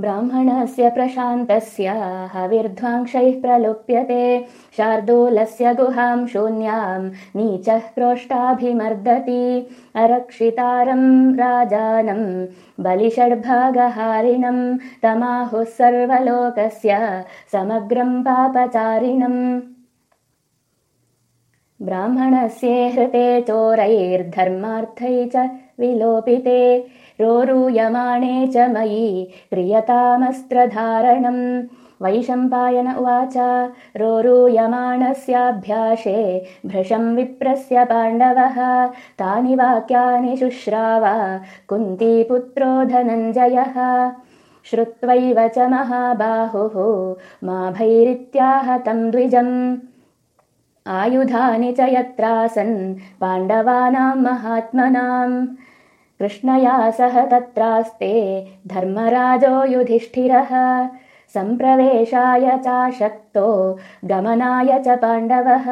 ब्राह्मणस्य प्रशान्तस्य हविर्ध्वांशैः प्रलुप्यते। शार्दूलस्य गुहां शून्यां नीचः क्रोष्टाभिमर्दति अरक्षितारम् राजानम् बलिषड्भागहारिणम् तमाहुः सर्वलोकस्य समग्रम् पापचारिणम्। ब्राह्मणस्य हृते चोरैर्धर्मार्थै च विलोपिते रोरूयमाणे च मयि क्रियतामस्त्रधारणम् वैशम्पायन उवाच रोरूयमाणस्याभ्यासे भृशम् विप्रस्य पाण्डवः। तानि वाक्यानि शुश्राव कुन्तीपुत्रो धनञ्जयः। श्रुत्वैव च महाबाहुः मा भैरित्याहतम् द्विजम्। आयुधानि च यत्रासन् पाण्डवानाम् महात्मनाम् कृष्णया सह तत्रास्ते धर्मराजो युधिष्ठिरः। सम्प्रवेशाय चाशक्तो गमनाय च पाण्डवः